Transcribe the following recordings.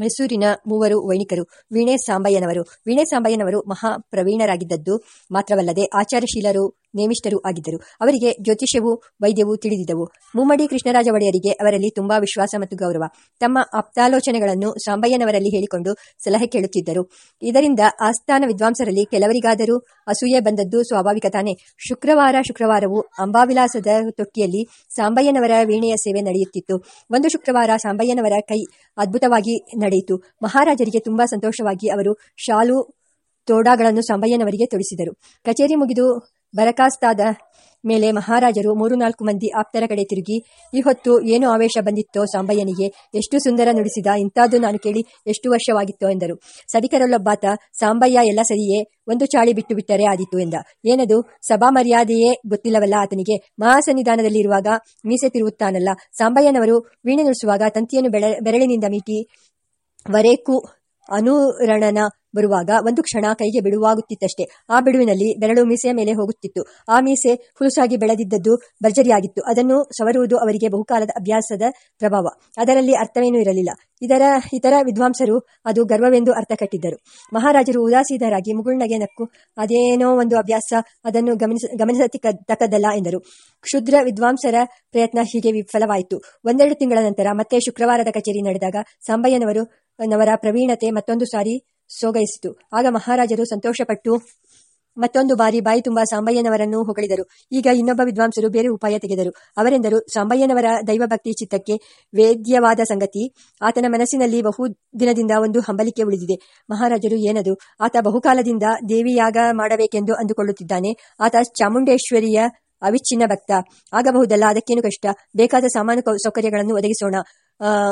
ಮೈಸೂರಿನ ಮೂವರು ವೈಣಿಕರು ವೀಣೆ ಸಾಂಬಯ್ಯನವರು. ವೀಣೆ ಸಾಂಬಯ್ಯನವರು ಮಹಾಪ್ರವೀಣರಾಗಿದ್ದದ್ದು ಮಾತ್ರವಲ್ಲದೆ ಆಚಾರಶೀಲರು ನೇಮಿಷ್ಠರೂ ಆಗಿದ್ದರು. ಅವರಿಗೆ ಜ್ಯೋತಿಷ್ಯವೂ ವೈದ್ಯವೂ ತಿಳಿದಿದ್ದವು. ಮುಮ್ಮಡಿ ಕೃಷ್ಣರಾಜ ಒಡೆಯರಿಗೆ ಅವರಲ್ಲಿ ತುಂಬಾ ವಿಶ್ವಾಸ ಮತ್ತು ಗೌರವ. ತಮ್ಮ ಆಪ್ತಾಲೋಚನೆಗಳನ್ನು ಸಾಂಬಯ್ಯನವರಲ್ಲಿ ಹೇಳಿಕೊಂಡು ಸಲಹೆ ಕೇಳುತ್ತಿದ್ದರು. ಇದರಿಂದ ಆಸ್ಥಾನ ವಿದ್ವಾಂಸರಲ್ಲಿ ಕೆಲವರಿಗಾದರೂ ಅಸೂಯೆ ಬಂದದ್ದು ಸ್ವಾಭಾವಿಕ ತಾನೆ. ಶುಕ್ರವಾರ ಶುಕ್ರವಾರವು ಅಂಬಾವಿಲಾಸದ ತೊಟ್ಟಿಯಲ್ಲಿ ಸಾಂಬಯ್ಯನವರ ವೀಣೆಯ ಸೇವೆ ನಡೆಯುತ್ತಿತ್ತು. ಒಂದು ಶುಕ್ರವಾರ ಸಾಂಬಯ್ಯನವರ ಕೈ ಅದ್ಭುತವಾಗಿ ನಡೆಯಿತು. ಮಹಾರಾಜರಿಗೆ ತುಂಬಾ ಸಂತೋಷವಾಗಿ ಅವರು ಶಾಲು, ತೋಡಾಗಳನ್ನು ಸಾಂಬಯ್ಯನವರಿಗೆ ತೊಡಿಸಿದರು. ಕಚೇರಿ ಮುಗಿದು ಬರಕಾಸ್ತಾದ ಮೇಲೆ ಮಹಾರಾಜರು ಮೂರು ನಾಲ್ಕು ಮಂದಿ ಆಪ್ತರ ಕಡೆ ತಿರುಗಿ, ಈ ಹೊತ್ತು ಏನು ಆವೇಶ ಬಂದಿತ್ತೋ ಸಾಂಬಯ್ಯನಿಗೆ ಎಷ್ಟು ಸುಂದರ ನುಡಿಸಿದ ಇಂಥದ್ದು ನಾನು ಕೇಳಿ ಎಷ್ಟು ವರ್ಷವಾಗಿತ್ತೋ ಎಂದರು. ಸದಿಕರಲ್ಲೊಬ್ಬಾತ ಸಾಂಬಯ್ಯ, ಎಲ್ಲ ಸರಿಯೇ? ಒಂದು ಚಾಳಿ ಬಿಟ್ಟು ಬಿಟ್ಟರೆ ಆದಿತ್ತು ಎಂದ. ಏನದು? ಸಭಾ ಮರ್ಯಾದೆಯೇ? ಗೊತ್ತಿಲ್ಲವಲ್ಲ ಆತನಿಗೆ? ಮಹಾಸನ್ನಿಧಾನದಲ್ಲಿ ಇರುವಾಗ ಮೀಸೆ ತಿರುವುತ್ತಾನಲ್ಲ? ಸಾಂಬಯ್ಯನವರು ವೀಣೆ ನುಡಿಸುವಾಗ ತಂತಿಯನ್ನು ಬೆರಳಿನಿಂದ ಮೀಟಿ, ವರೇಕು ಅನುರಣನ ಬರುವಾಗ ಒಂದು ಕ್ಷಣ ಕೈಗೆ ಬಿಡುವಾಗುತ್ತಿತ್ತಷ್ಟೇ. ಆ ಬಿಡುವಿನಲ್ಲಿ ಬೆರಳು ಮೀಸೆಯ ಮೇಲೆ ಹೋಗುತ್ತಿತ್ತು. ಆ ಮೀಸೆ ಹುಲುಸಾಗಿ ಬೆಳೆದಿದ್ದದ್ದು ಭರ್ಜರಿಯಾಗಿತ್ತು. ಅದನ್ನು ಸವರುವುದು ಅವರಿಗೆ ಬಹುಕಾಲದ ಅಭ್ಯಾಸದ ಪ್ರಭಾವ. ಅದರಲ್ಲಿ ಅರ್ಥವೇನೂ ಇರಲಿಲ್ಲ. ಇದರ ಇತರ ವಿದ್ವಾಂಸರು ಅದು ಗರ್ವವೆಂದು ಅರ್ಥ ಕಟ್ಟಿದ್ದರು. ಮಹಾರಾಜರು ಉದಾಸೀನರಾಗಿ ಮುಗುಳ್ನಗೆ ನಕ್ಕು, ಅದೇನೋ ಒಂದು ಅಭ್ಯಾಸ, ಅದನ್ನು ಗಮನಿಸ, ಗಮನಿಸತಕ್ಕದ್ದಲ್ಲ ಎಂದರು. ಕ್ಷುದ್ರ ವಿದ್ವಾಂಸರ ಪ್ರಯತ್ನ ಹೀಗೆ ವಿಫಲವಾಯಿತು. ಒಂದೆರಡು ತಿಂಗಳ ನಂತರ ಮತ್ತೆ ಶುಕ್ರವಾರದ ಕಚೇರಿ ನಡೆದಾಗ ಸಾಂಬಯ್ಯನವರು ನವರ ಪ್ರವೀಣತೆ ಮತ್ತೊಂದು ಸಾರಿ ಸೋಗೈಸಿತು. ಆಗ ಮಹಾರಾಜರು ಸಂತೋಷಪಟ್ಟು ಮತ್ತೊಂದು ಬಾರಿ ಬಾಯಿ ತುಂಬಾ ಸಾಂಬಯ್ಯನವರನ್ನು ಹೊಗಳಿದರು. ಈಗ ಇನ್ನೊಬ್ಬ ವಿದ್ವಾಂಸರು ಬೇರೆ ಉಪಾಯ ತೆಗೆದರು. ಅವರೆಂದರು, ಸಾಂಬಯ್ಯನವರ ದೈವಭಕ್ತಿ ಚಿತ್ತಕ್ಕೆ ವೇದ್ಯವಾದ ಸಂಗತಿ. ಆತನ ಮನಸ್ಸಿನಲ್ಲಿ ಬಹು ದಿನದಿಂದ ಒಂದು ಹಂಬಲಿಕೆ ಉಳಿದಿದೆ. ಮಹಾರಾಜರು ಏನದು? ಆತ ಬಹುಕಾಲದಿಂದ ದೇವಿಯಾಗ ಮಾಡಬೇಕೆಂದು ಅಂದುಕೊಳ್ಳುತ್ತಿದ್ದಾನೆ. ಆತ ಚಾಮುಂಡೇಶ್ವರಿಯ ಅವಿಚ್ಛಿನ್ನ ಭಕ್ತ. ಆಗಬಹುದಲ್ಲ, ಅದಕ್ಕೇನು ಕಷ್ಟ? ಬೇಕಾದ ಸಾಮಾನು ಸೌಕರ್ಯಗಳನ್ನು ಒದಗಿಸೋಣ.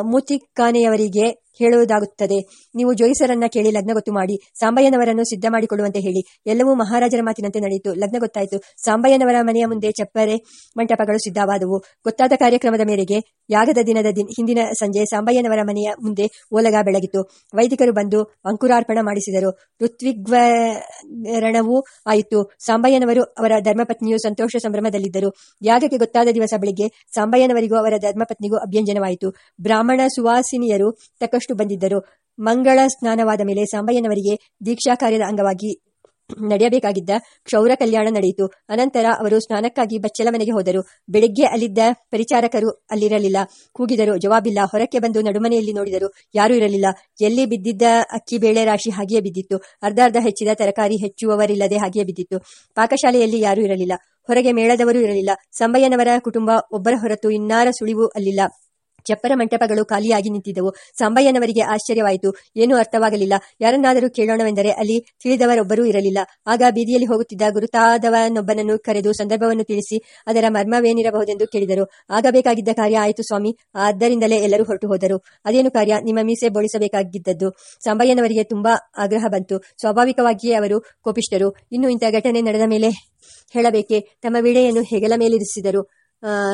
ಮೂತಿಕಾನೆಯವರಿಗೆ ಹೇಳುವುದಾಗುತ್ತದೆ. ನೀವು ಜೋಯಿಸರನ್ನ ಕೇಳಿ ಲಗ್ನ ಗೊತ್ತು ಮಾಡಿ, ಸಾಂಬಯ್ಯನವರನ್ನು ಸಿದ್ಧ ಮಾಡಿಕೊಳ್ಳುವಂತೆ ಹೇಳಿ. ಎಲ್ಲವೂ ಮಹಾರಾಜರ ಮಾತಿನಂತೆ ನಡೆಯಿತು. ಲಗ್ನ ಗೊತ್ತಾಯಿತು. ಸಾಂಬಯ್ಯನವರ ಮನೆಯ ಮುಂದೆ ಚಪ್ಪರೆ ಮಂಟಪಗಳು ಸಿದ್ಧವಾದವು. ಗೊತ್ತಾದ ಕಾರ್ಯಕ್ರಮದ ಮೇರೆಗೆ ಯಾಗದ ದಿನದ ಹಿಂದಿನ ಸಂಜೆ ಸಾಂಬಯ್ಯನವರ ಮನೆಯ ಮುಂದೆ ಓಲಗ ಬೆಳಗಿತು. ವೈದಿಕರು ಬಂದು ಅಂಕುರಾರ್ಪಣ ಮಾಡಿಸಿದರು. ಋತ್ವಿಗ್ವರಣವೂ ಆಯಿತು. ಸಾಂಬಯ್ಯನವರು ಅವರ ಧರ್ಮಪತ್ನಿಯು ಸಂತೋಷ ಸಂಭ್ರಮದಲ್ಲಿದ್ದರು. ಯಾಗಕ್ಕೆ ಗೊತ್ತಾದ ದಿವಸ ಬೆಳಿಗ್ಗೆ ಸಾಂಬಯ್ಯನವರಿಗೂ ಅವರ ಧರ್ಮಪತ್ನಿಗೂ ಅಭ್ಯಂಜನವಾಯಿತು. ಬ್ರಾಹ್ಮಣ ಸುವಾಸಿನಿಯರು ತಕ್ಕಷ್ಟು ಬಂದಿದ್ದರು ಮಂಗಳ ಸ್ನಾನವಾದ ಮೇಲೆ ಸಾಂಬಯ್ಯನವರಿಗೆ ದೀಕ್ಷಾ ಕಾರ್ಯದ ಅಂಗವಾಗಿ ನಡೆಯಬೇಕಾಗಿದ್ದ ಕ್ಷೌರ ಕಲ್ಯಾಣ ನಡೆಯಿತು. ಅನಂತರ ಅವರು ಸ್ನಾನಕ್ಕಾಗಿ ಬಚ್ಚಲ ಮನೆಗೆ ಹೋದರು. ಬೆಳಿಗ್ಗೆ ಅಲ್ಲಿದ್ದ ಪರಿಚಾರಕರು ಅಲ್ಲಿರಲಿಲ್ಲ. ಕೂಗಿದರು. ಜವಾಬಿಲ್ಲ. ಹೊರಕ್ಕೆ ಬಂದು ನಡುಮನೆಯಲ್ಲಿ ನೋಡಿದರು. ಯಾರೂ ಇರಲಿಲ್ಲ. ಎಲ್ಲಿ ಬಿದ್ದಿದ್ದ ಅಕ್ಕಿ ಬೇಳೆ ರಾಶಿ ಹಾಗೆಯೇ ಬಿದ್ದಿತ್ತು. ಅರ್ಧ ಅರ್ಧ ಹೆಚ್ಚಿದ ತರಕಾರಿ ಹೆಚ್ಚುವವರಿಲ್ಲದೆ ಹಾಗೆಯೇ ಬಿದ್ದಿತ್ತು. ಪಾಕಶಾಲೆಯಲ್ಲಿ ಯಾರೂ ಇರಲಿಲ್ಲ. ಹೊರಗೆ ಮೇಳದವರೂ ಇರಲಿಲ್ಲ. ಸಂಬಯ್ಯನವರ ಕುಟುಂಬ ಒಬ್ಬರ ಹೊರತು ಇನ್ನಾರ ಸುಳಿವು ಅಲ್ಲಿಲ್ಲ. ಚಪ್ಪರ ಮಂಟಪಗಳು ಖಾಲಿಯಾಗಿ ನಿಂತಿದ್ದವು. ಸಾಂಬಯ್ಯನವರಿಗೆ ಆಶ್ಚರ್ಯವಾಯಿತು. ಏನೂ ಅರ್ಥವಾಗಲಿಲ್ಲ. ಯಾರನ್ನಾದರೂ ಕೇಳೋಣವೆಂದರೆ ಅಲ್ಲಿ ತಿಳಿದವರೊಬ್ಬರೂ ಇರಲಿಲ್ಲ. ಆಗ ಬೀದಿಯಲ್ಲಿ ಹೋಗುತ್ತಿದ್ದ ಗುರುತಾದವನೊಬ್ಬನನ್ನು ಕರೆದು ಸಂದರ್ಭವನ್ನು ತಿಳಿಸಿ ಅದರ ಮರ್ಮವೇನಿರಬಹುದೆಂದು ಕೇಳಿದರು. ಆಗಬೇಕಾಗಿದ್ದ ಕಾರ್ಯ ಆಯಿತು ಸ್ವಾಮಿ. ಆದ್ದರಿಂದಲೇ ಎಲ್ಲರೂ ಹೊರಟು ಹೋದರು. ಅದೇನು ಕಾರ್ಯ? ನಿಮ್ಮ ಮೀಸೆ ಬೋಳಿಸಬೇಕಾಗಿದ್ದದ್ದು. ಸಾಂಬಯ್ಯನವರಿಗೆ ತುಂಬಾ ಆಗ್ರಹ ಬಂತು. ಸ್ವಾಭಾವಿಕವಾಗಿಯೇ ಅವರು ಕೋಪಿಷ್ಟರು ಇನ್ನು ಇಂಥ ಘಟನೆ ನಡೆದ ಮೇಲೆ ಹೇಳಬೇಕೆ? ತಮ್ಮ ವಿಡೆಯನ್ನು ಹೆಗಲ ಮೇಲಿರಿಸಿದರು.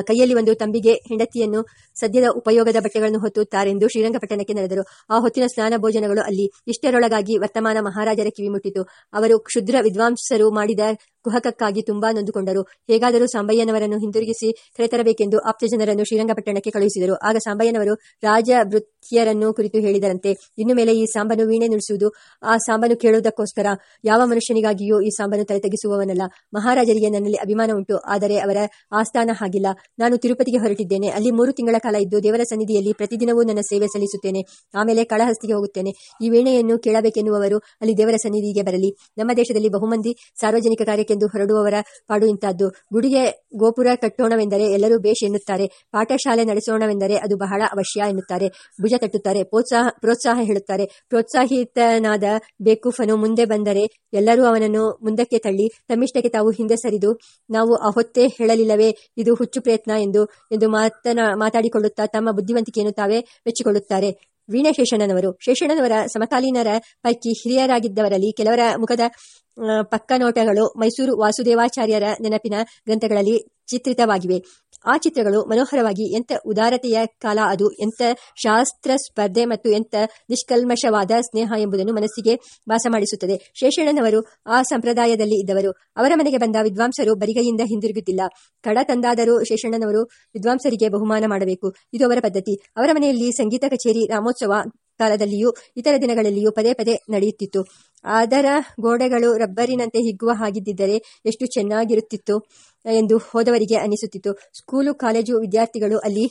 ಕೈಯಲ್ಲಿ ಒಂದು ತಂಬಿಗೆ ಹೆಂಡತಿಯನ್ನು ಸದ್ಯದ ಉಪಯೋಗದ ಬಟ್ಟೆಗಳನ್ನು ಹೊತ್ತುತ್ತಾರೆಂದು ಶ್ರೀರಂಗಪಟ್ಟಣಕ್ಕೆ ನಡೆದರು. ಆ ಹೊತ್ತಿನ ಸ್ನಾನ ಭೋಜನಗಳು ಅಲ್ಲಿ ಇಷ್ಟರೊಳಗಾಗಿ ವರ್ತಮಾನ ಮಹಾರಾಜರ ಕಿವಿಮುಟ್ಟಿತು. ಅವರು ಕ್ಷುದ್ರ ವಿದ್ವಾಂಸರು ಮಾಡಿದ ಕುಹಕಕ್ಕಾಗಿ ತುಂಬಾ ನೊಂದುಕೊಂಡರು. ಹೇಗಾದರೂ ಸಾಂಬಯ್ಯನವರನ್ನು ಹಿಂದಿರುಗಿಸಿ ಕರೆತರಬೇಕೆಂದು ಆಪ್ತ ಜನರನ್ನು ಶ್ರೀರಂಗಪಟ್ಟಣಕ್ಕೆ ಕಳುಹಿಸಿದರು. ಆಗ ಸಾಂಬಯ್ಯನವರು ರಾಜ ವೃತ್ತಿಯರನ್ನು ಕುರಿತು ಹೇಳಿದರಂತೆ, ಇನ್ನು ಮೇಲೆ ಈ ಸಾಂಬನು ವೀಣೆ ನುಡಿಸುವುದು, ಆ ಸಾಂಬನು ಕೇಳುವುದಕ್ಕೋಸ್ಕರ ಯಾವ ಮನುಷ್ಯನಿಗಾಗಿಯೂ ಈ ಸಾಂಬನು ತಲೆ ತೆಗೆಸುವವನಲ್ಲ ಮಹಾರಾಜರಿಗೆ ನನ್ನಲ್ಲಿ ಅಭಿಮಾನ ಉಂಟು, ಆದರೆ ಅವರ ಆಸ್ಥಾನ ಹಾಗಿಲ್ಲ. ನಾನು ತಿರುಪತಿಗೆ ಹೊರಟಿದ್ದೇನೆ. ಅಲ್ಲಿ ಮೂರು ತಿಂಗಳ ಕಾಲ ಇದ್ದು ದೇವರ ಸನ್ನಿಧಿಯಲ್ಲಿ ಪ್ರತಿದಿನವೂ ನನ್ನ ಸೇವೆ ಸಲ್ಲಿಸುತ್ತೇನೆ. ಆಮೇಲೆ ಕಳಹಸ್ತಿಗೆ ಹೋಗುತ್ತೇನೆ. ಈ ವೀಣೆಯನ್ನು ಕೇಳಬೇಕೆನ್ನುವವರು ಅಲ್ಲಿ ದೇವರ ಸನ್ನಿಧಿಗೆ ಬರಲಿ. ನಮ್ಮ ದೇಶದಲ್ಲಿ ಬಹುಮಂದಿ ಸಾರ್ವಜನಿಕ ಕಾರ್ಯಕ್ಕೆಂದು ಹೊರಡುವವರ ಪಾಡು ಇಂತಹದ್ದು ಗುಡಿಗೆ ಗೋಪುರ ಕಟ್ಟೋಣವೆಂದರೆ ಎಲ್ಲರೂ ಬೇಷ್ ಎನ್ನುತ್ತಾರೆ. ಪಾಠಶಾಲೆ ನಡೆಸೋಣವೆಂದರೆ ಅದು ಬಹಳ ಅವಶ್ಯ ಎನ್ನುತ್ತಾರೆ. ಭುಜ ತಟ್ಟುತ್ತಾರೆ. ಪ್ರೋತ್ಸಾಹ ಪ್ರೋತ್ಸಾಹ ಹೇಳುತ್ತಾರೆ. ಪ್ರೋತ್ಸಾಹಿತನಾದ ಬೇಕೂಫನು ಮುಂದೆ ಬಂದರೆ ಎಲ್ಲರೂ ಅವನನ್ನು ಮುಂದಕ್ಕೆ ತಳ್ಳಿ, ತಮ್ಮಿಷ್ಟಕ್ಕೆ ತಾವು ಹಿಂದೆ ಸರಿದು, ನಾವು ಆ ಹೊತ್ತೇ ಹೇಳಲಿಲ್ಲವೇ, ಇದು ಹುಚ್ಚು ಪ್ರಯತ್ನ ಎಂದು ಎಂದು ಮಾತನಾ, ಮಾತಾಡಿಕೊಳ್ಳುತ್ತಾ ತಮ್ಮ ಬುದ್ಧಿವಂತಿಕೆಯನ್ನು ತಾವೇ ಮೆಚ್ಚಿಕೊಳ್ಳುತ್ತಾರೆ. ವೀಣೆ ಶೇಷಣ್ಣನವರು ಶೇಷಣ್ಣನವರ ಸಮಕಾಲೀನರ ಪೈಕಿ ಹಿರಿಯರಾಗಿದ್ದವರಲ್ಲಿ ಕೆಲವರ ಮುಖದ ಪಕ್ಕನೋಟಗಳು ಮೈಸೂರು ವಾಸುದೇವಾಚಾರ್ಯರ ನೆನಪಿನ ಗ್ರಂಥಗಳಲ್ಲಿ ಚಿತ್ರಿತವಾಗಿವೆ. ಆ ಚಿತ್ರಗಳು ಮನೋಹರವಾಗಿ ಎಂಥ ಉದಾರತೆಯ ಕಾಲ ಅದು, ಎಂಥ ಶಾಸ್ತ್ರ ಸ್ಪರ್ಧೆ ಮತ್ತು ಎಂಥ ನಿಷ್ಕಲ್ಮಶವಾದ ಸ್ನೇಹ ಎಂಬುದನ್ನು ಮನಸ್ಸಿಗೆ ವಾಸ ಮಾಡಿಸುತ್ತದೆ. ಶೇಷಣ್ಣನವರು ಆ ಸಂಪ್ರದಾಯದಲ್ಲಿ ಇದ್ದವರು. ಅವರ ಮನೆಗೆ ಬಂದ ವಿದ್ವಾಂಸರು ಬರಿಗೈಯಿಂದ ಹಿಂದಿರುಗುತ್ತಿಲ್ಲ. ಕಡ ತಂದಾದರೂ ಶೇಷಣ್ಣನವರು ವಿದ್ವಾಂಸರಿಗೆ ಬಹುಮಾನ ಮಾಡಬೇಕು. ಇದು ಅವರ ಪದ್ಧತಿ. ಅವರ ಮನೆಯಲ್ಲಿ ಸಂಗೀತ ಕಚೇರಿ, ರಾಮೋತ್ಸವ ಕಾಲದಲ್ಲಿಯೂ ಇತರ ದಿನಗಳಲ್ಲಿಯೂ ಪದೇ ಪದೇ ನಡೆಯುತ್ತಿತ್ತು. ಅದರ ಗೋಡೆಗಳು ರಬ್ಬರಿನಂತೆ ಹಿಗ್ಗುವ ಹಾಗಿದ್ದರೆ ಎಷ್ಟು ಚೆನ್ನಾಗಿರುತ್ತಿತ್ತು ಎಂದು ಹೋದವರಿಗೆ ಅನಿಸುತ್ತಿತ್ತು. ಸ್ಕೂಲು, ಕಾಲೇಜು ವಿದ್ಯಾರ್ಥಿಗಳು ಅಲ್ಲಿ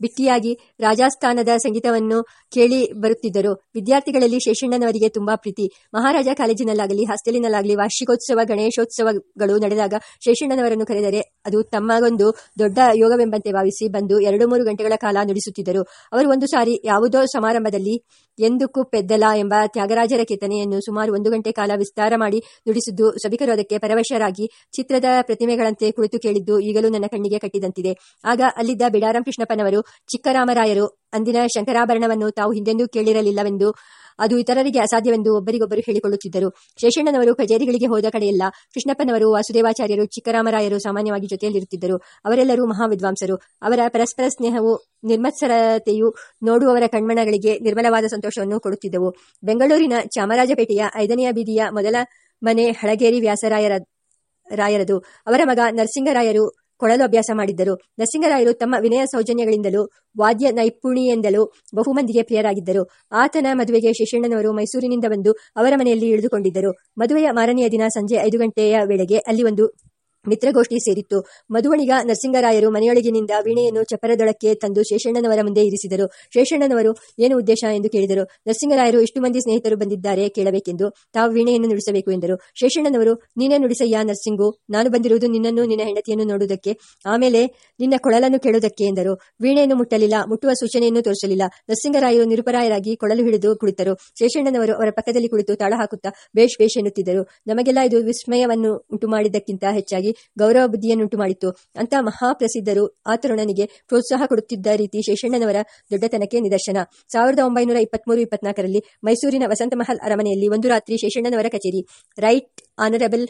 ಬಿಟ್ಟಿಯಾಗಿ ರಾಜಸ್ಥಾನದ ಸಂಗೀತವನ್ನು ಕೇಳಿ ಬರುತ್ತಿದ್ದರು. ವಿದ್ಯಾರ್ಥಿಗಳಲ್ಲಿ ಶೇಷಣ್ಣನವರಿಗೆ ತುಂಬಾ ಪ್ರೀತಿ. ಮಹಾರಾಜ ಕಾಲೇಜಿನಲ್ಲಾಗಲಿ, ಹಾಸ್ಟೆಲಿನಲ್ಲಾಗಲಿ, ವಾರ್ಷಿಕೋತ್ಸವ, ಗಣೇಶೋತ್ಸವಗಳು ನಡೆದಾಗ ಶೇಷಣ್ಣನವರನ್ನು ಕರೆದರೆ ಅದು ತಮ್ಮಗೊಂದು ದೊಡ್ಡ ಯೋಗವೆಂಬಂತೆ ಭಾವಿಸಿ ಬಂದು ಎರಡು ಮೂರು ಗಂಟೆಗಳ ಕಾಲ ನುಡಿಸುತ್ತಿದ್ದರು. ಅವರು ಒಂದು ಸಾರಿ ಯಾವುದೋ ಸಮಾರಂಭದಲ್ಲಿ ಎಂದುಕ್ಕೂ ಪೆದ್ದಲ ಎಂಬ ತ್ಯಾಗರಾಜರ ಕೆತ್ತನೆಯನ್ನು ಸುಮಾರು ಒಂದು ಗಂಟೆ ಕಾಲ ವಿಸ್ತಾರ ಮಾಡಿ ನುಡಿಸಿದ್ದು ಸಭಿಕರು ಅದಕ್ಕೆ ಪರವಶರಾಗಿ ಚಿತ್ರದ ಪ್ರತಿಮೆಗಳಂತೆ ಕುಳಿತು ಕೇಳಿದ್ದು ಈಗಲೂ ನನ್ನ ಕಣ್ಣಿಗೆ ಕಟ್ಟಿದಂತಿದೆ. ಆಗ ಅಲ್ಲಿದ್ದ ಬಿಡಾರಾಮ್ ಕೃಷ್ಣಪ್ಪನವರು ಚಿಕ್ಕರಾಮರಾಯರು ಅಂದಿನ ಶಂಕರಾಭರಣವನ್ನು ತಾವು ಹಿಂದೆಂದೂ ಕೇಳಿರಲಿಲ್ಲವೆಂದು, ಅದು ಇತರರಿಗೆ ಅಸಾಧ್ಯವೆಂದು ಒಬ್ಬರಿಗೊಬ್ಬರು ಹೇಳಿಕೊಳ್ಳುತ್ತಿದ್ದರು. ಶೇಷಣ್ಣನವರು ಕಚೇರಿಗಳಿಗೆ ಹೋದ ಕಡೆಯಲ್ಲ ಕೃಷ್ಣಪ್ಪನವರು, ವಾಸುದೇವಾಚಾರ್ಯರು, ಚಿಕ್ಕರಾಮರಾಯರು ಸಾಮಾನ್ಯವಾಗಿ ಜೊತೆಯಲ್ಲಿರುತ್ತಿದ್ದರು. ಅವರೆಲ್ಲರೂ ಮಹಾವಿದ್ವಾಂಸರು. ಅವರ ಪರಸ್ಪರ ಸ್ನೇಹವು, ನಿರ್ಮತ್ಸರತೆಯು ನೋಡುವವರ ಕಣ್ಮಣಗಳಿಗೆ ನಿರ್ಮಲವಾದ ಸಂತೋಷವನ್ನು ಕೊಡುತ್ತಿದ್ದವು. ಬೆಂಗಳೂರಿನ ಚಾಮರಾಜಪೇಟೆಯ ಐದನೆಯ ಬೀದಿಯ ಮೊದಲ ಮನೆ ಹಳಗೇರಿ ವ್ಯಾಸರಾಯರ, ರಾಯರದು. ಅವರ ಮಗ ನರಸಿಂಗರಾಯರು ಕೊಳಲು ಅಭ್ಯಾಸ ಮಾಡಿದ್ದರು. ನರಸಿಂಗರಾಯರು ತಮ್ಮ ವಿನಯ ಸೌಜನ್ಯಗಳಿಂದಲೂ, ವಾದ್ಯ ನೈಪುಣಿಯಿಂದಲೂ ಬಹುಮಂದಿಗೆ ಪ್ರಿಯರಾಗಿದ್ದರು. ಆತನ ಮದುವೆಗೆ ಶೇಷಣ್ಣನವರು ಮೈಸೂರಿನಿಂದ ಬಂದು ಅವರ ಮನೆಯಲ್ಲಿ ಇಳಿದುಕೊಂಡಿದ್ದರು. ಮದುವೆಯ ಮಾರನೆಯ ದಿನ ಸಂಜೆ ಐದು ಗಂಟೆಯ ವೇಳೆಗೆ ಅಲ್ಲಿ ಒಂದು ಮಿತ್ರಗೋಷ್ಠಿ ಸೇರಿತ್ತು. ಮಧುವಣಿಗ ನರಸಿಂಗರಾಯರು ಮನೆಯೊಳಗಿನಿಂದ ವೀಣೆಯನ್ನು ಚಪರದೊಳಕ್ಕೆ ತಂದು ಶೇಷಣ್ಣನವರ ಮುಂದೆ ಇರಿಸಿದರು. ಶೇಷಣ್ಣನವರು ಏನು ಉದ್ದೇಶ ಎಂದು ಕೇಳಿದರು. ನರಸಿಂಗರಾಯರು ಇಷ್ಟು ಮಂದಿ ಸ್ನೇಹಿತರು ಬಂದಿದ್ದಾರೆ ಕೇಳಬೇಕೆಂದು ತಾವು ವೀಣೆಯನ್ನು ನುಡಿಸಬೇಕು ಎಂದರು. ಶೇಷಣ್ಣನವರು, ನೀನೇ ನುಡಿಸಯ್ಯ ನರ್ಸಿಂಗು. ನಾನು ಬಂದಿರುವುದು ನಿನ್ನನ್ನು, ನಿನ್ನ ಹೆಂಡತಿಯನ್ನು ನೋಡುವುದಕ್ಕೆ. ಆಮೇಲೆ ನಿನ್ನ ಕೊಳಲನ್ನು ಕೇಳುವುದಕ್ಕೆ ಎಂದರು. ವೀಣೆಯನ್ನು ಮುಟ್ಟಲಿಲ್ಲ, ಮುಟ್ಟುವ ಸೂಚನೆಯನ್ನು ತೋರಿಸಲಿಲ್ಲ. ನರಸಿಂಗರಾಯರು ನಿರುಪರಾಯರಾಗಿ ಕೊಳಲು ಹಿಡಿದು ಕುಳಿತರು. ಶೇಷಣ್ಣನವರು ಅವರ ಪಕ್ಕದಲ್ಲಿ ಕುಳಿತು ತಾಳ ಹಾಕುತ್ತಾ ಬೇಷ್ ಬೇಷ್ ಎನ್ನುತ್ತಿದ್ದರು. ನಮಗೆಲ್ಲ ಇದು ವಿಸ್ಮಯವನ್ನು ಉಂಟು ಮಾಡಿದ್ದಕ್ಕಿಂತ ಹೆಚ್ಚಾಗಿ ಗೌರವ ಬುದ್ಧಿಯನ್ನುಂಟು ಮಾಡಿತ್ತು ಅಂತ ಮಹಾಪ್ರಸಿದ್ಧರು ಆ ತರುಣನಿಗೆ ಪ್ರೋತ್ಸಾಹ ಕೊಡುತ್ತಿದ್ದ ರೀತಿ ಶೇಷಣ್ಣನವರ ದೊಡ್ಡತನಕ್ಕೆ ನಿದರ್ಶನ. ಸಾವಿರದ ಒಂಬೈನೂರ ಇಪ್ಪತ್ಮೂರು, ಇಪ್ಪತ್ನಾಲ್ಕರಲ್ಲಿ ಮೈಸೂರಿನ ವಸಂತ ಮಹಲ್ ಅರಮನೆಯಲ್ಲಿ ಒಂದು ರಾತ್ರಿ ಶೇಷಣ್ಣನವರ ಕಚೇರಿ. Right honourable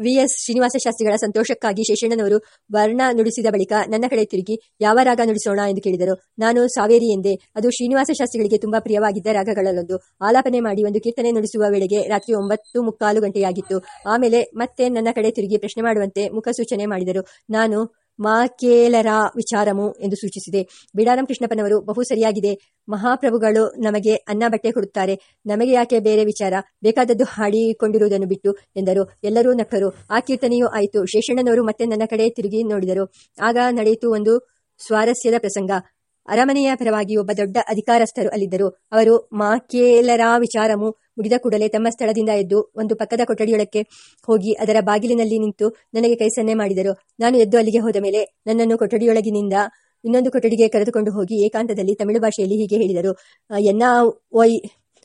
V S Srinivasa ಶಾಸ್ತ್ರಿಗಳ ಸಂತೋಷಕ್ಕಾಗಿ ಶೇಷಣ್ಣನವರು ವರ್ಣ ನುಡಿಸಿದ ಬಳಿಕ ನನ್ನ ಕಡೆ ತಿರುಗಿ, ಯಾವ ರಾಗ ನುಡಿಸೋಣ ಎಂದು ಕೇಳಿದರು. ನಾನು ಸಾವೇರಿ ಎಂದೆ. ಅದು ಶ್ರೀನಿವಾಸ ಶಾಸ್ತ್ರಿಗಳಿಗೆ ತುಂಬಾ ಪ್ರಿಯವಾಗಿದ್ದ ರಾಗಗಳಲ್ಲೊಂದು. ಆಲಾಪನೆ ಮಾಡಿ ಒಂದು ಕೀರ್ತನೆ ನುಡಿಸುವ ವೇಳೆಗೆ ರಾತ್ರಿ ಒಂಬತ್ತು ಮುಕ್ಕಾಲು ಗಂಟೆಯಾಗಿತ್ತು. ಆಮೇಲೆ ಮತ್ತೆ ನನ್ನ ಕಡೆ ತಿರುಗಿ ಪ್ರಶ್ನೆ ಮಾಡುವಂತೆ ಮುಖ ಸೂಚನೆ ಮಾಡಿದರು. ನಾನು ಮಾಕೇಲರ ವಿಚಾರಮು ಎಂದು ಸೂಚಿಸಿದೆ. ಬಿಡಾರಂ ಕೃಷ್ಣಪ್ಪನವರು ಬಹು ಸರಿಯಾಗಿದೆ. ಮಹಾಪ್ರಭುಗಳು ನಮಗೆ ಅನ್ನ ಬಟ್ಟೆ ಕೊಡುತ್ತಾರೆ. ನಮಗೆ ಯಾಕೆ ಬೇರೆ ವಿಚಾರ? ಬೇಕಾದದ್ದು ಹಾಡಿಕೊಂಡಿರುವುದನ್ನು ಬಿಟ್ಟು ಎಂದರು. ಎಲ್ಲರೂ ನಕ್ಕರು ಆ ಕೀರ್ತನೆಯೂ ಆಯಿತು. ಶೇಷಣ್ಣನವರು ಮತ್ತೆ ನನ್ನ ಕಡೆ ತಿರುಗಿ ನೋಡಿದರು. ಆಗ ನಡೆಯಿತು ಒಂದು ಸ್ವಾರಸ್ಯದ ಪ್ರಸಂಗ. ಅರಮನೆಯ ಪರವಾಗಿ ಒಬ್ಬ ದೊಡ್ಡ ಅಧಿಕಾರಸ್ಥರು ಅಲ್ಲಿದ್ದರು. ಅವರು ಮಾಕೇಲರ ವಿಚಾರವು ಮುಗಿದ ಕೂಡಲೇ ತಮ್ಮ ಸ್ಥಳದಿಂದ ಎದ್ದು ಒಂದು ಪಕ್ಕದ ಕೊಠಡಿಯೊಳಕ್ಕೆ ಹೋಗಿ ಅದರ ಬಾಗಿಲಿನಲ್ಲಿ ನಿಂತು ನನಗೆ ಕೈ ಸನ್ನೆ ಮಾಡಿದರು. ನಾನು ಎದ್ದು ಅಲ್ಲಿಗೆ ಹೋದ ಮೇಲೆ ನನ್ನನ್ನು ಕೊಠಡಿಯೊಳಗಿನಿಂದ ಇನ್ನೊಂದು ಕೊಠಡಿಗೆ ಕರೆದುಕೊಂಡು ಹೋಗಿ ಏಕಾಂತದಲ್ಲಿ ತಮಿಳು ಭಾಷೆಯಲ್ಲಿ ಹೀಗೆ ಹೇಳಿದರು. ಎನ್ನ ಓಯ್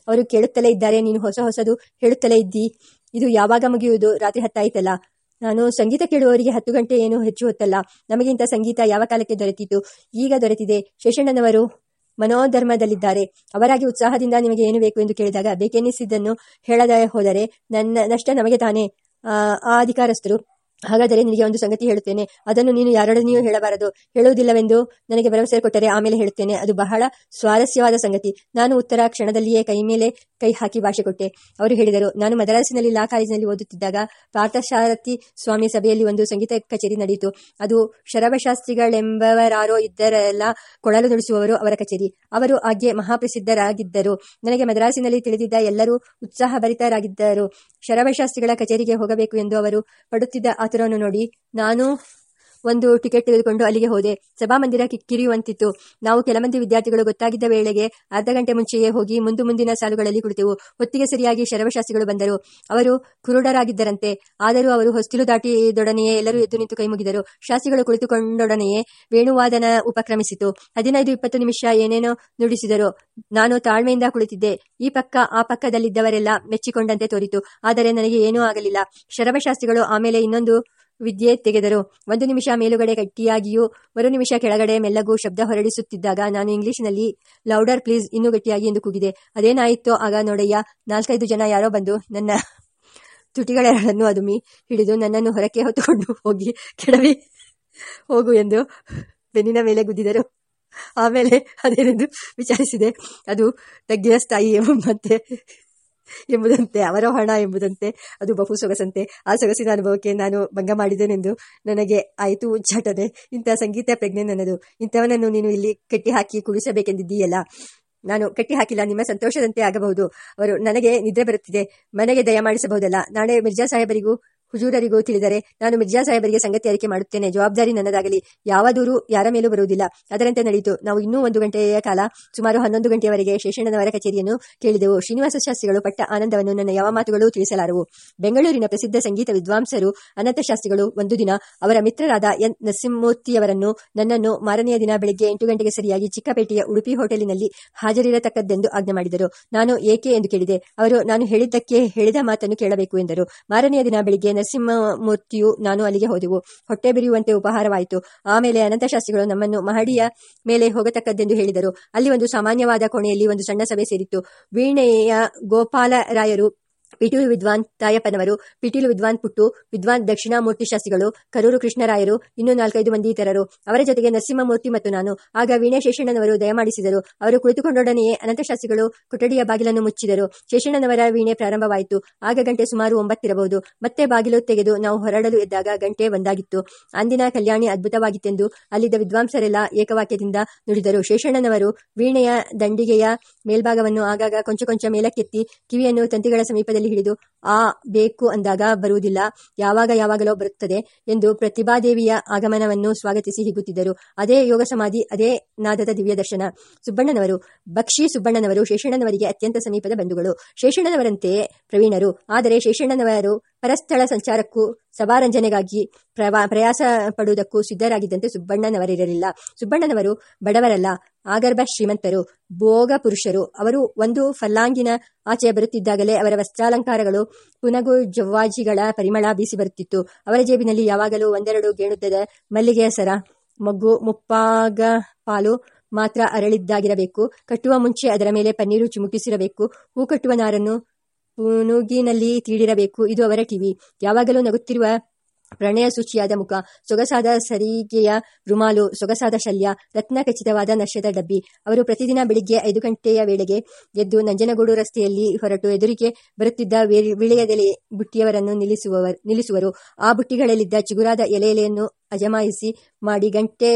ಅವರು ಕೇಳುತ್ತಲೇ ಇದ್ದಾರೆ. ನೀನು ಹೊಸ ಹೊಸದು ಹೇಳುತ್ತಲೇ ಇದ್ದಿ. ಇದು ಯಾವಾಗ ಮುಗಿಯುವುದು? ರಾತ್ರಿ ಹತ್ತಾಯಿತಲ್ಲ. ನಾನು ಸಂಗೀತ ಕೇಳುವವರಿಗೆ ಹತ್ತು ಗಂಟೆ ಏನು ಹೆಚ್ಚು ಹೊತ್ತಲ್ಲ. ನಮಗಿಂತ ಸಂಗೀತ ಯಾವ ಕಾಲಕ್ಕೆ ದೊರೆತಿತ್ತು? ಈಗ ದೊರೆತಿದೆ. ಶೇಷಣ್ಣನವರು ಮನೋಧರ್ಮದಲ್ಲಿದ್ದಾರೆ. ಅವರಾಗಿ ಉತ್ಸಾಹದಿಂದ ನಿಮಗೆ ಏನು ಬೇಕು ಎಂದು ಕೇಳಿದಾಗ ಬೇಕೆನ್ನಿಸಿದ್ದನ್ನು ಹೇಳದೆ ಹೋದರೆ ನನ್ನ ನಷ್ಟ ನಮಗೆ ತಾನೇ. ಆ ಅಧಿಕಾರಸ್ಥರು ಹಾಗಾದರೆ ನಿನಗೆ ಒಂದು ಸಂಗತಿ ಹೇಳುತ್ತೇನೆ. ಅದನ್ನು ನೀನು ಯಾರೊಡನೆಯೂ ಹೇಳಬಾರದು. ಹೇಳುವುದಿಲ್ಲವೆಂದು ನನಗೆ ಭರವಸೆ ಕೊಟ್ಟರೆ ಆಮೇಲೆ ಹೇಳುತ್ತೇನೆ. ಅದು ಬಹಳ ಸ್ವಾರಸ್ಯವಾದ ಸಂಗತಿ. ನಾನು ಉತ್ತರ ಕ್ಷಣದಲ್ಲಿಯೇ ಕೈ ಮೇಲೆ ಕೈ ಹಾಕಿ ಭಾಷೆ ಕೊಟ್ಟೆ. ಅವರು ಹೇಳಿದರು, ನಾನು ಮದ್ರಾಸಿನಲ್ಲಿ ಲಾ ಕಾಲೇಜಿನಲ್ಲಿ ಓದುತ್ತಿದ್ದಾಗ ಪಾರ್ಥಸಾರಥಿ ಸ್ವಾಮಿ ಸಭೆಯಲ್ಲಿ ಒಂದು ಸಂಗೀತ ಕಚೇರಿ ನಡೆಯಿತು. ಅದು ಶರಭಶಾಸ್ತ್ರಿಗಳೆಂಬವರಾರೋ ಇದ್ದರೆಲ್ಲ ಕೊಳಲು ನುಡಿಸುವವರು ಅವರ ಕಚೇರಿ. ಅವರು ಹಾಗೆ ಮಹಾಪ್ರಸಿದ್ಧರಾಗಿದ್ದರು. ನನಗೆ ಮದ್ರಾಸಿನಲ್ಲಿ ತಿಳಿದಿದ್ದ ಎಲ್ಲರೂ ಉತ್ಸಾಹಭರಿತರಾಗಿದ್ದರು. ಶರಭಶಾಸ್ತ್ರಿಗಳ ಕಚೇರಿಗೆ ಹೋಗಬೇಕು ಎಂದು ಅವರು ಪಡುತ್ತಿದ್ದ ಆತುರವನ್ನು ನೋಡಿ ನಾನು ಒಂದು ಟಿಕೆಟ್ ತೆಗೆದುಕೊಂಡು ಅಲ್ಲಿಗೆ ಹೋದೆ. ಸಭಾಮಂದಿರ ಕಿರಿಯುವಂತಿತ್ತು. ನಾವು ಕೆಲ ಮಂದಿ ವಿದ್ಯಾರ್ಥಿಗಳು ಗೊತ್ತಾಗಿದ್ದ ವೇಳೆಗೆ ಅರ್ಧ ಗಂಟೆ ಮುಂಚೆಯೇ ಹೋಗಿ ಮುಂದು ಮುಂದಿನ ಸಾಲುಗಳಲ್ಲಿ ಕುಳಿತೆವು. ಹೊತ್ತಿಗೆ ಸರಿಯಾಗಿ ಶರವಶಾಸ್ತ್ರಿಗಳು ಬಂದರು. ಅವರು ಕುರುಡರಾಗಿದ್ದರಂತೆ. ಆದರೂ ಅವರು ಹೊಸ್ತಿಲು ದಾಟಿದೊಡನೆಯೇ ಎಲ್ಲರೂ ಎದ್ದು ನಿಂತು ಕೈ ಮುಗಿದರು. ಶಾಸ್ತ್ರಿಗಳು ಕುಳಿತುಕೊಂಡೊಡನೆಯೇ ವೇಣುವಾದನ ಉಪಕ್ರಮಿಸಿತು. ಹದಿನೈದು ಇಪ್ಪತ್ತು ನಿಮಿಷ ಏನೇನೋ ನುಡಿಸಿದರು. ನಾನು ತಾಳ್ಮೆಯಿಂದ ಕುಳಿತಿದ್ದೆ. ಈ ಪಕ್ಕ, ಆ ಪಕ್ಕದಲ್ಲಿದ್ದವರೆಲ್ಲ ಮೆಚ್ಚಿಕೊಂಡಂತೆ ತೋರಿತು. ಆದರೆ ನನಗೆ ಏನೂ ಆಗಲಿಲ್ಲ. ಶರವಶಾಸ್ತ್ರಿಗಳು ಆಮೇಲೆ ಇನ್ನೊಂದು ವಿದ್ಯೆ ತೆಗೆದರು. ಒಂದು ನಿಮಿಷ ಮೇಲುಗಡೆ ಗಟ್ಟಿಯಾಗಿಯೂ, ಮರು ನಿಮಿಷ ಕೆಳಗಡೆ ಮೆಲ್ಲಗೂ ಶಬ್ದ ಹೊರಡಿಸುತ್ತಿದ್ದಾಗ ನಾನು ಇಂಗ್ಲಿಷ್ನಲ್ಲಿ, ಲೌಡರ್, ಪ್ಲೀಸ್, ಇನ್ನೂ ಗಟ್ಟಿಯಾಗಿ ಎಂದು ಕೂಗಿದೆ. ಅದೇನಾಯಿತೋ ಆಗ ನೋಡಯ್ಯ, ನಾಲ್ಕೈದು ಜನ ಯಾರೋ ಬಂದು ನನ್ನ ತುಟಿಗಳೆರಡನ್ನು ಅದುಮಿ ಹಿಡಿದು ನನ್ನನ್ನು ಹೊರಕ್ಕೆ ಹೊತ್ತುಕೊಂಡು ಹೋಗಿ ಕೆಡವಿ ಹೋಗು ಎಂದು ಬೆನ್ನಿನ ಮೇಲೆ ಗುದ್ದಿದರು. ಆಮೇಲೆ ಅದೇನೆಂದು ವಿಚಾರಿಸಿದೆ. ಅದು ತಗ್ಗಿನ ಸ್ಥಾಯಿ ಎಂಬಂತೆ ಎಂಬುದಂತೆ ಅವರೋಹಣ ಎಂಬುದಂತೆ, ಅದು ಬಹು ಸೊಗಸಂತೆ. ಆ ಸೊಗಸಿನ ಅನುಭವಕ್ಕೆ ನಾನು ಭಂಗ ಮಾಡಿದೆನೆಂದು ನನಗೆ ಆಯಿತು ಉಚ್ಚಾಟನೆ ಇಂಥ ಸಂಗೀತ ಪ್ರಜ್ಞೆ ನನ್ನದು. ಇಂಥವನನ್ನು ನೀನು ಇಲ್ಲಿ ಕಟ್ಟಿ ಹಾಕಿ ಕುಡಿಸಬೇಕೆಂದಿದ್ದೀಯಲ್ಲ ನಾನು ಕಟ್ಟಿ ಹಾಕಿಲ್ಲ ನಿಮ್ಮ ಸಂತೋಷದಂತೆ ಆಗಬಹುದು. ಅವರು ನನಗೆ ನಿದ್ರೆ ಬರುತ್ತಿದೆ. ಮನೆಗೆ ದಯಮಾಡಿಸಬಹುದಲ್ಲ? ನಾಳೆ ಮಿರ್ಜಾ ಸಾಹೇಬರಿಗೂ ಹುಜೂರರಿಗೂ ತಿಳಿದರೆ ನಾನು ಮಿರ್ಜಾ ಸಾಹೇಬರಿಗೆ ಸಂಗತಿ ಅರಿಕೆ ಮಾಡುತ್ತೇನೆ. ಜವಾಬ್ದಾರಿ ನನ್ನದಾಗಲಿ. ಯಾವ ದೂರು ಯಾರ ಮೇಲೂ ಬರುವುದಿಲ್ಲ. ಅದರಂತೆ ನಡೆಯಿತು ನಾವು ಇನ್ನೂ ಒಂದು ಗಂಟೆಯ ಕಾಲ, ಸುಮಾರು ಹನ್ನೊಂದು ಗಂಟೆಯವರೆಗೆ ಶೇಷಣ್ಣನವರ ಕಚೇರಿಯನ್ನು ಕೇಳಿದೆವು. ಶ್ರೀನಿವಾಸ ಶಾಸ್ತ್ರಿಗಳು ಪಟ್ಟ ಆನಂದವನ್ನು ನನ್ನ ಯಾವ ಮಾತುಗಳೂ ತಿಳಿಸಲಾರವು. ಬೆಂಗಳೂರಿನ ಪ್ರಸಿದ್ಧ ಸಂಗೀತ ವಿದ್ವಾಂಸರು, ಅನಂತ ಶಾಸ್ತ್ರಿಗಳು ಒಂದು ದಿನ ಅವರ ಮಿತ್ರರಾದ ಎನ್. ನರಸಿಂಹಮೂರ್ತಿಯವರನ್ನು ನನ್ನನ್ನು ಮಾರನೆಯ ದಿನ ಬೆಳಿಗ್ಗೆ ಎಂಟು ಗಂಟೆಗೆ ಸರಿಯಾಗಿ ಚಿಕ್ಕಪೇಟೆಯ ಉಡುಪಿ ಹೋಟೆಲಿನಲ್ಲಿ ಹಾಜರಿರತಕ್ಕದ್ದೆಂದು ಆಜ್ಞೆ ಮಾಡಿದರು. ನಾನು ಏಕೆ ಎಂದು ಕೇಳಿದೆ. ಅವರು ನಾನು ಹೇಳಿದ್ದಕ್ಕೆ ಹೇಳಿದ ಮಾತನ್ನು ಕೇಳಬೇಕು ಎಂದರು. ಮಾರನೆಯ ದಿನ ಬೆಳಿಗ್ಗೆ ನರಸಿಂಹಮೂರ್ತಿಯು ನಾನು ಅಲ್ಲಿಗೆ ಹೋದೆವು. ಹೊಟ್ಟೆ ಬಿರಿಯುವಂತೆ ಉಪಹಾರವಾಯಿತು. ಆಮೇಲೆ ಅನಂತಶಾಸ್ತ್ರಿಗಳು ನಮ್ಮನ್ನು ಮಹಡಿಯ ಮೇಲೆ ಹೋಗತಕ್ಕದ್ದೆಂದು ಹೇಳಿದರು. ಅಲ್ಲಿ ಒಂದು ಸಾಮಾನ್ಯವಾದ ಕೋಣೆಯಲ್ಲಿ ಒಂದು ಸಣ್ಣ ಸಭೆ ಸೇರಿತ್ತು. ವೀಣೆಯ ಗೋಪಾಲರಾಯರು ಪಿಟೀಲು ವಿದ್ವಾನ್ ತಾಯಪ್ಪನವರು, ಪಿಟೀಲು ವಿದ್ವಾನ್ ಪುಟ್ಟು, ವಿದ್ವಾನ್ ದಕ್ಷಿಣಾಮೂರ್ತಿ ಶಾಸ್ತ್ರಿಗಳು, ಕರೂರು ಕೃಷ್ಣರಾಯರು, ಇನ್ನೂ ನಾಲ್ಕೈದು ಮಂದಿ ಇತರರು. ಅವರ ಜೊತೆಗೆ ನರಸಿಂಹಮೂರ್ತಿ ಮತ್ತು ನಾನು. ಆಗ ವೀಣೆ ಶೇಷಣ್ಣನವರು ದಯಮಾಡಿಸಿದರು. ಅವರು ಕುಳಿತುಕೊಂಡೊಡನೆಯೇ ಅನಂತಶಾಸ್ತ್ರಿಗಳು ಕೊಠಡಿಯ ಬಾಗಿಲನ್ನು ಮುಚ್ಚಿದರು. ಶೇಷಣ್ಣನವರ ವೀಣೆ ಪ್ರಾರಂಭವಾಯಿತು. ಆಗ ಗಂಟೆ ಸುಮಾರು ಒಂಬತ್ತಿರಬಹುದು. ಮತ್ತೆ ಬಾಗಿಲು ತೆಗೆದು ನಾವು ಹೊರಡಲು ಎದ್ದಾಗ ಗಂಟೆ ಒಂದಾಗಿತ್ತು. ಅಂದಿನ ಕಲ್ಯಾಣಿ ಅದ್ಭುತವಾಗಿತ್ತೆಂದು ಅಲ್ಲಿದ್ದ ವಿದ್ವಾಂಸರೆಲ್ಲ ಏಕವಾಕ್ಯದಿಂದ ನುಡಿದರು. ಶೇಷಣ್ಣನವರು ವೀಣೆಯ ದಂಡಿಗೆಯ ಮೇಲ್ಭಾಗವನ್ನು ಆಗಾಗ ಕೊಂಚ ಕೊಂಚ ಮೇಲಕ್ಕೆತ್ತಿ ಕಿವಿಯನ್ನು ತಂತಿಗಳ ಸಮೀಪದಲ್ಲಿ ಹಿಡಿದು, ಆ, ಬೇಕು ಅಂದಾಗ ಬರುವುದಿಲ್ಲ. ಯಾವಾಗ ಯಾವಾಗಲೋ ಬರುತ್ತದೆ ಎಂದು ಪ್ರತಿಭಾದೇವಿಯ ಆಗಮನವನ್ನು ಸ್ವಾಗತಿಸಿ ಹಿಗ್ಗುತ್ತಿದ್ದರು. ಅದೇ ಯೋಗ ಸಮಾಧಿ ಅದೇ ನಾದದ ದಿವ್ಯ ದರ್ಶನ. ಸುಬ್ಬಣ್ಣನವರು, ಬಕ್ಷಿ ಸುಬ್ಬಣ್ಣನವರು ಶೇಷಣ್ಣನವರಿಗೆ ಅತ್ಯಂತ ಸಮೀಪದ ಬಂಧುಗಳು. ಶೇಷಣ್ಣನವರಂತೆಯೇ ಪ್ರವೀಣರು. ಆದರೆ ಶೇಷಣ್ಣನವರು ಪರಸ್ಥಳ ಸಂಚಾರಕ್ಕೂ ಸಭಾರಂಜನೆಗಾಗಿ ಪ್ರವಾ, ಪ್ರಯಾಸ ಪಡುವುದಕ್ಕೂ ಸಿದ್ಧರಾಗಿದ್ದಂತೆ ಸುಬ್ಬಣ್ಣನವರಿರಲಿಲ್ಲ. ಸುಬ್ಬಣ್ಣನವರು ಬಡವರಲ್ಲ. ಆಗರ್ಭ ಶ್ರೀಮಂತರು, ಭೋಗ ಪುರುಷರು. ಅವರು ಒಂದು ಫಲ್ಲಾಂಗಿನ ಆಚೆ ಬರುತ್ತಿದ್ದಾಗಲೇ ಅವರ ವಸ್ತ್ರಾಲಂಕಾರಗಳು ಪುನಗು ಜವ್ವಾಜಿಗಳ ಪರಿಮಳ ಬೀಸಿ ಬರುತ್ತಿತ್ತು. ಅವರ ಜೇಬಿನಲ್ಲಿ ಯಾವಾಗಲೂ ಒಂದೆರಡು ಗೇಣುದ್ದದ ಮಲ್ಲಿಗೆಯ ಸರ, ಮೊಗ್ಗು, ಮುಪ್ಪಾಗ ಪಾಲು ಮಾತ್ರ ಅರಳಿದ್ದಾಗಿರಬೇಕು. ಕಟ್ಟುವ ಮುಂಚೆ ಅದರ ಮೇಲೆ ಪನ್ನೀರು ಚಿಮುಕಿಸಿರಬೇಕು. ಹೂ ಕಟ್ಟುವ ನಾರನ್ನು ಪುನುಗಿನಲ್ಲಿ ತೀಡಿರಬೇಕು ಇದು ಅವರ ಟಿವಿ. ಯಾವಾಗಲೂ ನಗುತ್ತಿರುವ ಪ್ರಣಯ ಸೂಚಿಯಾದ ಮುಖ, ಸೊಗಸಾದ ಸರಿಗೆಯ ರುಮಾಲು, ಸೊಗಸಾದ ಶಲ್ಯ, ರತ್ನ ಖಚಿತವಾದ ನಶ್ಯದ ಡಬ್ಬಿ. ಅವರು ಪ್ರತಿದಿನ ಬೆಳಿಗ್ಗೆ ಐದು ಗಂಟೆಯ ವೇಳೆಗೆ ಎದ್ದು ನಂಜನಗೂಡು ರಸ್ತೆಯಲ್ಲಿ ಹೊರಟು ಎದುರಿಗೆ ಬರುತ್ತಿದ್ದ ವಿಳೆಯದೆಲೆ ಬುಟ್ಟಿಯವರನ್ನು ನಿಲ್ಲಿಸುವವರು ನಿಲ್ಲಿಸುವರು. ಆ ಬುಟ್ಟಿಗಳಲ್ಲಿದ್ದ ಚಿಗುರಾದ ಎಲೆ ಎಲೆಯನ್ನು ಅಜಮಾಯಿಸಿ ಮಾಡಿ ಗಂಟೆ,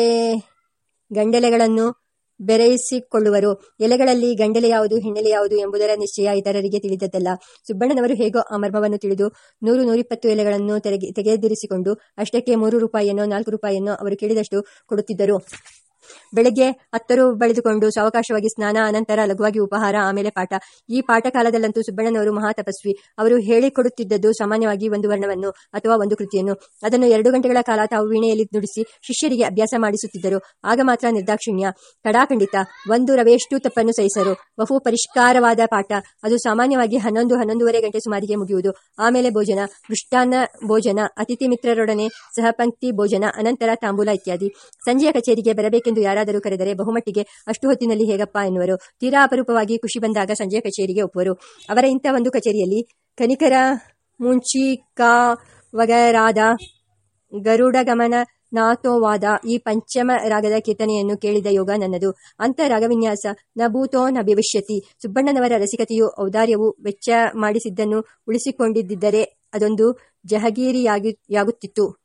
ಗಂಡೆಲೆಗಳನ್ನು ಬೆರೆಯಿಸಿಕೊಳ್ಳುವರು ಎಲೆಗಳಲ್ಲಿ ಗಂಡೆಲೆ ಯಾವುದು, ಹೆಣ್ಣೆಲೆ ಯಾವುದು ಎಂಬುದರ ನಿಶ್ಚಯ ಇತರರಿಗೆ ತಿಳಿದದ್ದಲ್ಲ. ಸುಬ್ಬಣ್ಣನವರು ಹೇಗೋ ಆ ಮರ್ಮವನ್ನು ತಿಳಿದು ನೂರು ನೂರಿಪ್ಪತ್ತು ಎಲೆಗಳನ್ನು ತೆಗೆ ತೆಗೆದಿರಿಸಿಕೊಂಡು ಅಷ್ಟಕ್ಕೆ ಮೂರು ರೂಪಾಯಿಯನ್ನೋ, ನಾಲ್ಕು ರೂಪಾಯಿಯನ್ನೋ ಅವರು ಕೇಳಿದಷ್ಟು ಕೊಡುತ್ತಿದ್ದರು. ಬೆಳಗ್ಗೆ ಹತ್ತರು ಬಳಿದುಕೊಂಡು ಸಾವಕಾಶವಾಗಿ ಸ್ನಾನ, ಅನಂತರ ಲಘುವಾಗಿ ಉಪಹಾರ, ಆಮೇಲೆ ಪಾಠ. ಈ ಪಾಠ ಕಾಲದಲ್ಲಂತೂ ಸುಬ್ಬಣ್ಣನವರು ಮಹಾ ತಪಸ್ವಿ ಅವರು ಹೇಳಿಕೊಡುತ್ತಿದ್ದದ್ದು ಸಾಮಾನ್ಯವಾಗಿ ಒಂದು ವರ್ಣವನ್ನು ಅಥವಾ ಒಂದು ಕೃತಿಯನ್ನು. ಅದನ್ನು ಎರಡು ಗಂಟೆಗಳ ಕಾಲ ತಾವು ವೀಣೆಯಲ್ಲಿ ನುಡಿಸಿ ಶಿಷ್ಯರಿಗೆ ಅಭ್ಯಾಸ ಮಾಡಿಸುತ್ತಿದ್ದರು. ಆಗ ಮಾತ್ರ ನಿರ್ದಾಕ್ಷಿಣ್ಯ. ಕಡಾಖಂಡಿತ ಒಂದು ರವೆಯಷ್ಟು ತಪ್ಪನ್ನು ಸಹಿಸರು. ಬಹು ಪರಿಷ್ಕಾರವಾದ ಪಾಠ. ಅದು ಸಾಮಾನ್ಯವಾಗಿ ಹನ್ನೊಂದು, ಹನ್ನೊಂದೂವರೆ ಗಂಟೆ ಸುಮಾರಿಗೆ ಮುಗಿಯುವುದು. ಆಮೇಲೆ ಭೋಜನ, ಮೃಷ್ಟಾನ್ನ ಭೋಜನ, ಅತಿಥಿ ಮಿತ್ರರೊಡನೆ ಸಹಪಂಕ್ತಿ ಭೋಜನ, ಅನಂತರ ತಾಂಬೂಲ ಇತ್ಯಾದಿ. ಸಂಜೆಯ ಕಚೇರಿಗೆ ಬರಬೇಕೆಂದು ಯಾರಾದರೂ ಕರೆದರೆ ಬಹುಮಟ್ಟಿಗೆ ಅಷ್ಟು ಹೊತ್ತಿನಲ್ಲಿ ಹೇಗಪ್ಪ ಎನ್ನುವರು. ತೀರಾ ಅಪರೂಪವಾಗಿ ಖುಷಿ ಬಂದಾಗ ಸಂಜೆ ಕಚೇರಿಗೆ ಒಪ್ಪುವರು. ಅವರ ಇಂಥ ಒಂದು ಕಚೇರಿಯಲ್ಲಿ ಕನಿಕರ ಮುಂಚಿಕಾವಗರಾದ ಗರುಡ ಗಮನ ನಾಥೋವಾದ ಈ ಪಂಚಮ ರಾಗದ ಕೀರ್ತನೆಯನ್ನು ಕೇಳಿದ ಯೋಗ ನನ್ನದು. ಅಂತ ರಾಗವಿನ್ಯಾಸ, ನ ಭೂತೋ ನ ಭವಿಷ್ಯತಿ ಸುಬ್ಬಣ್ಣನವರ ರಸಿಕತೆಯು ಔದಾರ್ಯವು ವೆಚ್ಚ ಮಾಡಿಸಿದ್ದನ್ನು ಉಳಿಸಿಕೊಂಡಿದ್ದರೆ ಅದೊಂದು ಜಹಗೀರಿಯಾಗಿ, ಯಾಗುತ್ತಿತ್ತು.